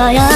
輝